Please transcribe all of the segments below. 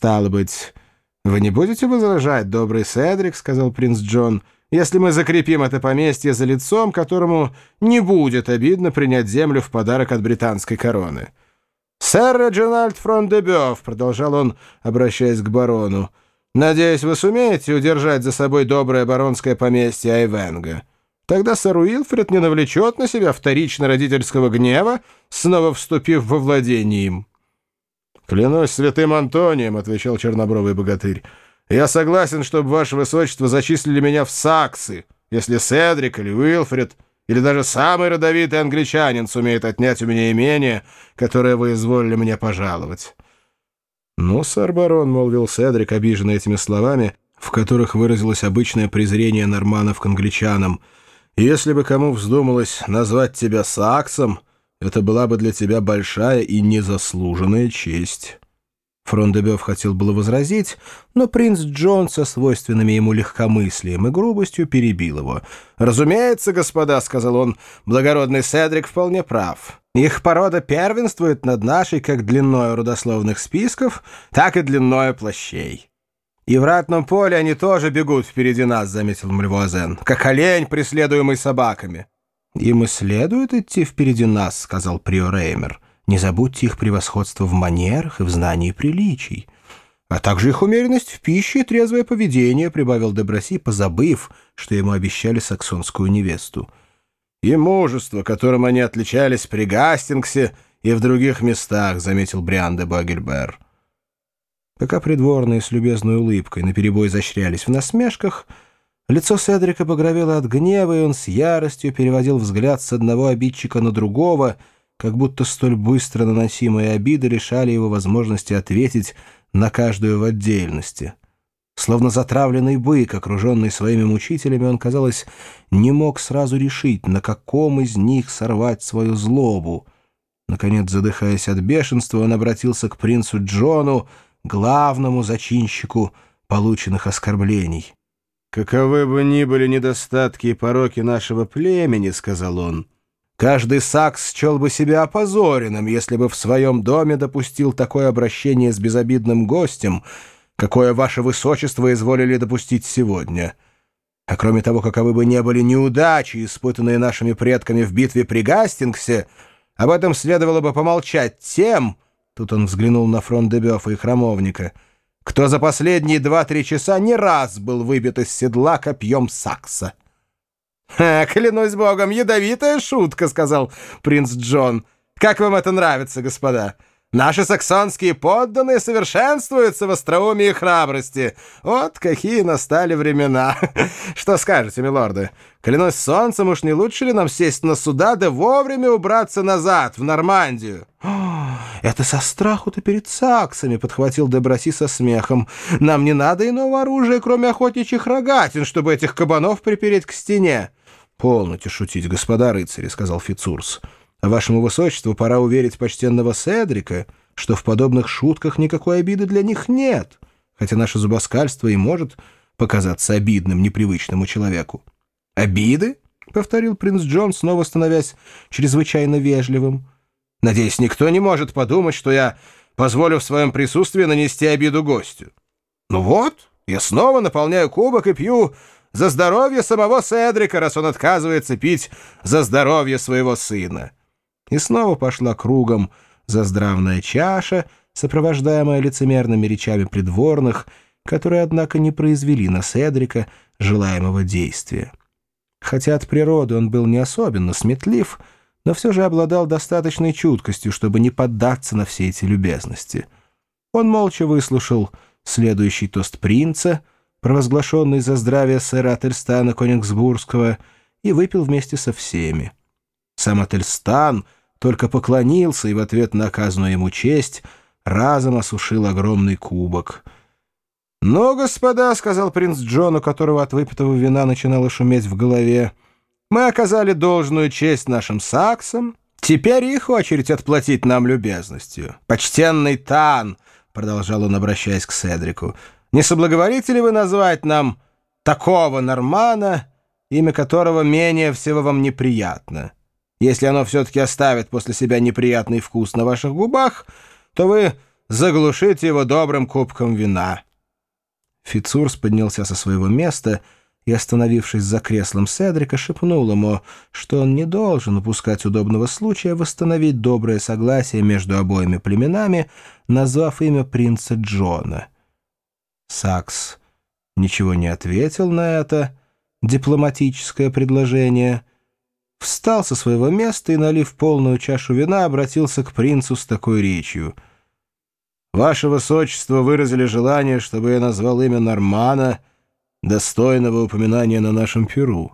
«Стало быть, вы не будете возражать, добрый Седрик, — сказал принц Джон, — если мы закрепим это поместье за лицом, которому не будет обидно принять землю в подарок от британской короны». «Сэр Реджинальд Фрондебёв», — продолжал он, обращаясь к барону, — «надеюсь, вы сумеете удержать за собой доброе баронское поместье Айвенга». Тогда сэр Уилфред не навлечет на себя вторично родительского гнева, снова вступив во владение им. «Клянусь святым Антонием», — отвечал чернобровый богатырь, — «я согласен, чтобы ваше высочество зачислили меня в саксы, если Седрик или Уилфред или даже самый родовитый англичанин сумеет отнять у меня имение, которое вы изволили мне пожаловать». «Ну, сэр барон», — молвил Седрик, обиженный этими словами, в которых выразилось обычное презрение норманов к англичанам — если бы кому вздумалось назвать тебя Саксом, это была бы для тебя большая и незаслуженная честь». Фрондебёв хотел было возразить, но принц Джон со свойственными ему легкомыслием и грубостью перебил его. «Разумеется, господа», — сказал он, — «благородный Седрик вполне прав. Их порода первенствует над нашей как длиною родословных списков, так и длиною плащей». «И в ратном поле они тоже бегут впереди нас», — заметил Мальвуазен, — «как олень, преследуемый собаками». «Им и следует идти впереди нас», — сказал приор Эймер. «Не забудьте их превосходство в манерах и в знании приличий». «А также их умеренность в пище и трезвое поведение», — прибавил Деброси, позабыв, что ему обещали саксонскую невесту. «И мужество, которым они отличались при Гастингсе и в других местах», — заметил Бриан де Багельбер. Пока придворные с любезной улыбкой наперебой изощрялись в насмешках, лицо Седрика багровело от гнева, и он с яростью переводил взгляд с одного обидчика на другого, как будто столь быстро наносимые обиды лишали его возможности ответить на каждую в отдельности. Словно затравленный бык, окруженный своими мучителями, он, казалось, не мог сразу решить, на каком из них сорвать свою злобу. Наконец, задыхаясь от бешенства, он обратился к принцу Джону, главному зачинщику полученных оскорблений. «Каковы бы ни были недостатки и пороки нашего племени, — сказал он, — каждый сакс счел бы себя опозоренным, если бы в своем доме допустил такое обращение с безобидным гостем, какое ваше высочество изволили допустить сегодня. А кроме того, каковы бы ни были неудачи, испытанные нашими предками в битве при Гастингсе, об этом следовало бы помолчать тем, — Тут он взглянул на фронт Дебёфа и Храмовника. «Кто за последние два-три часа не раз был выбит из седла копьем сакса?» «Ха, клянусь богом, ядовитая шутка», — сказал принц Джон. «Как вам это нравится, господа?» Наши саксонские подданные совершенствуются в остроумии и храбрости. Вот какие настали времена. Что скажете, милорды? Клянусь солнцем, уж не лучше ли нам сесть на суда, да вовремя убраться назад, в Нормандию? «Это со страху-то перед саксами», — подхватил Деброси со смехом. «Нам не надо иного оружия, кроме охотничьих рогатин, чтобы этих кабанов припереть к стене». «Полноте шутить, господа рыцари», — сказал Фицурс. А вашему высочеству пора уверить почтенного Седрика, что в подобных шутках никакой обиды для них нет, хотя наше зубоскальство и может показаться обидным непривычному человеку. «Обиды?» — повторил принц Джон, снова становясь чрезвычайно вежливым. «Надеюсь, никто не может подумать, что я позволю в своем присутствии нанести обиду гостю. Ну вот, я снова наполняю кубок и пью за здоровье самого Седрика, раз он отказывается пить за здоровье своего сына». И снова пошла кругом заздравная чаша, сопровождаемая лицемерными речами придворных, которые, однако, не произвели на Седрика желаемого действия. Хотя от природы он был не особенно сметлив, но все же обладал достаточной чуткостью, чтобы не поддаться на все эти любезности. Он молча выслушал следующий тост принца, провозглашенный за здравие сэра Ательстана Конингсбургского, и выпил вместе со всеми. Сам Ательстан — только поклонился и в ответ на оказанную ему честь разом осушил огромный кубок. «Ну, господа», — сказал принц Джон, у которого от выпитого вина начинало шуметь в голове, — «мы оказали должную честь нашим саксам. Теперь их очередь отплатить нам любезностью. Почтенный Тан», — продолжал он, обращаясь к Седрику, — «не соблаговорите ли вы назвать нам такого нормана, имя которого менее всего вам неприятно?» Если оно все-таки оставит после себя неприятный вкус на ваших губах, то вы заглушить его добрым кубком вина». Фицурс поднялся со своего места и, остановившись за креслом Седрика, шепнул ему, что он не должен упускать удобного случая восстановить доброе согласие между обоими племенами, назвав имя принца Джона. Сакс ничего не ответил на это дипломатическое предложение, встал со своего места и, налив полную чашу вина, обратился к принцу с такой речью — Ваше Высочество выразили желание, чтобы я назвал имя Нормана, достойного упоминания на нашем Перу.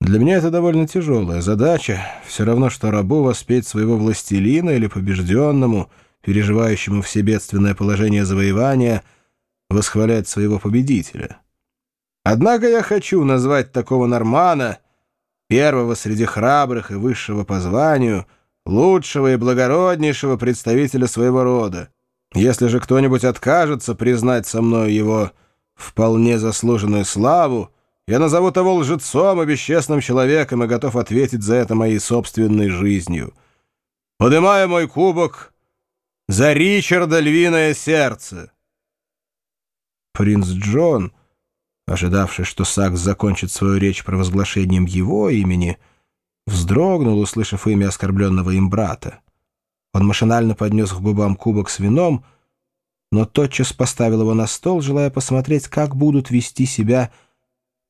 Для меня это довольно тяжелая задача, все равно, что рабу воспеть своего властелина или побежденному, переживающему все бедственное положение завоевания, восхвалять своего победителя. Однако я хочу назвать такого Нормана, первого среди храбрых и высшего по званию — лучшего и благороднейшего представителя своего рода. Если же кто-нибудь откажется признать со мной его вполне заслуженную славу, я назову того лжецом и бесчестным человеком и готов ответить за это моей собственной жизнью. Подымаю мой кубок за Ричарда Львиное Сердце. Принц Джон, ожидавший, что Сакс закончит свою речь провозглашением его имени, — вздрогнул, услышав имя оскорбленного им брата. Он машинально поднес к губам кубок с вином, но тотчас поставил его на стол, желая посмотреть, как будут вести себя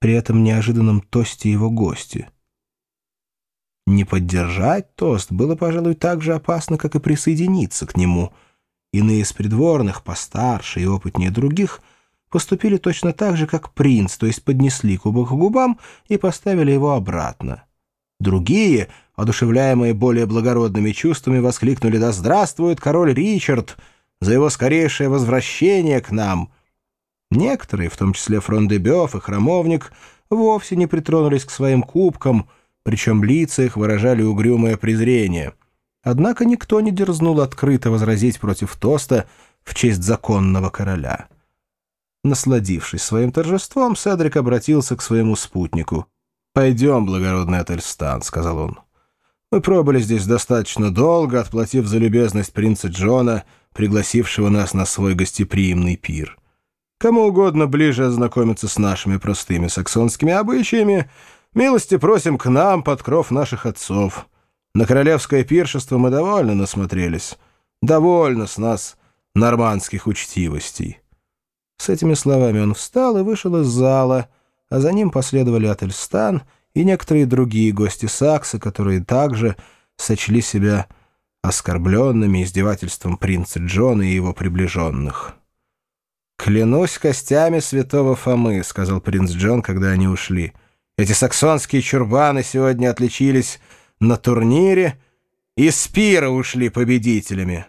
при этом неожиданном тосте его гости. Не поддержать тост было, пожалуй, так же опасно, как и присоединиться к нему. Иные из придворных, постарше и опытнее других, поступили точно так же, как принц, то есть поднесли кубок к губам и поставили его обратно. Другие, одушевляемые более благородными чувствами, воскликнули «Да здравствует король Ричард! За его скорейшее возвращение к нам!» Некоторые, в том числе Фрондебёв и Храмовник, вовсе не притронулись к своим кубкам, причем лица их выражали угрюмое презрение. Однако никто не дерзнул открыто возразить против тоста в честь законного короля. Насладившись своим торжеством, Седрик обратился к своему спутнику. «Пойдем, благородный Ательстан», — сказал он. «Мы пробыли здесь достаточно долго, отплатив за любезность принца Джона, пригласившего нас на свой гостеприимный пир. Кому угодно ближе ознакомиться с нашими простыми саксонскими обычаями, милости просим к нам под кров наших отцов. На королевское пиршество мы довольно насмотрелись. Довольно с нас нормандских учтивостей». С этими словами он встал и вышел из зала, — а за ним последовали Ательстан и некоторые другие гости Саксы, которые также сочли себя оскорбленными издевательством принца Джона и его приближенных. «Клянусь костями святого Фомы», — сказал принц Джон, когда они ушли. «Эти саксонские чурбаны сегодня отличились на турнире и с пира ушли победителями».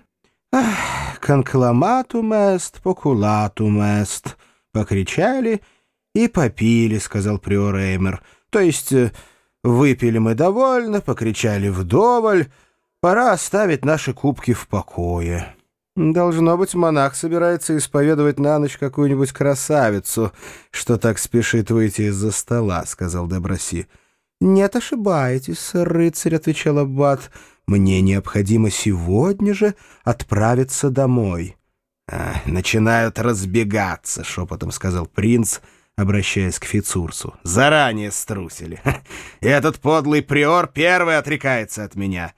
«Ах, конкламатум эст, покулатум эст», — покричали — «И попили», — сказал приор Эймер. «То есть э, выпили мы довольно, покричали вдоволь. Пора оставить наши кубки в покое». «Должно быть, монах собирается исповедовать на ночь какую-нибудь красавицу, что так спешит выйти из-за стола», — сказал Деброси. «Нет, ошибаетесь, рыцарь», — отвечал Аббат. «Мне необходимо сегодня же отправиться домой». «А, «Начинают разбегаться», — шепотом сказал принц, — обращаясь к Фицурсу. «Заранее струсили. Этот подлый приор первый отрекается от меня».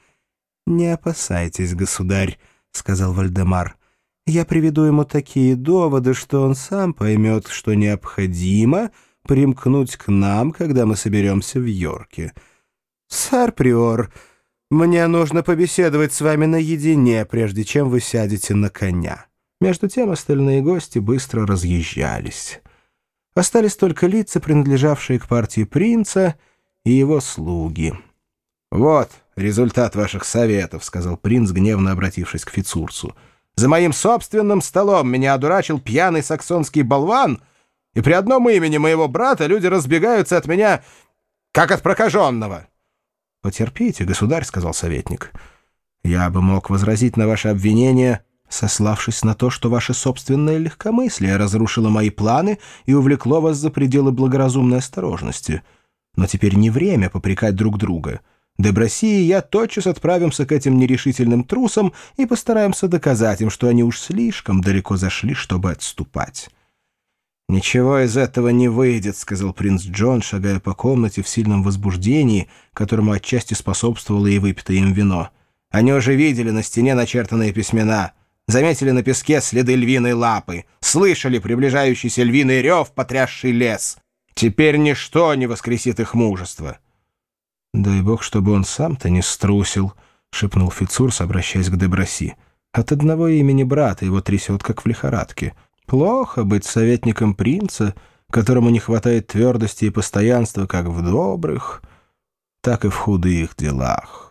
«Не опасайтесь, государь», — сказал Вальдемар. «Я приведу ему такие доводы, что он сам поймет, что необходимо примкнуть к нам, когда мы соберемся в Йорке. Сэр Приор, мне нужно побеседовать с вами наедине, прежде чем вы сядете на коня». Между тем остальные гости быстро разъезжались. Остались только лица, принадлежавшие к партии принца и его слуги. «Вот результат ваших советов», — сказал принц, гневно обратившись к Фицурсу. «За моим собственным столом меня одурачил пьяный саксонский болван, и при одном имени моего брата люди разбегаются от меня, как от прокаженного». «Потерпите, государь», — сказал советник. «Я бы мог возразить на ваше обвинение...» сославшись на то, что ваше собственное легкомыслие разрушило мои планы и увлекло вас за пределы благоразумной осторожности. Но теперь не время попрекать друг друга. Деброси и я тотчас отправимся к этим нерешительным трусам и постараемся доказать им, что они уж слишком далеко зашли, чтобы отступать». «Ничего из этого не выйдет», — сказал принц Джон, шагая по комнате в сильном возбуждении, которому отчасти способствовало и выпитое им вино. «Они уже видели на стене начертанные письмена, заметили на песке следы львиной лапы, слышали приближающийся львиный рев, потрясший лес. Теперь ничто не воскресит их мужество». «Дай бог, чтобы он сам-то не струсил», — шепнул Фицурс, обращаясь к Деброси. «От одного имени брата его трясет, как в лихорадке. Плохо быть советником принца, которому не хватает твердости и постоянства как в добрых, так и в худых делах».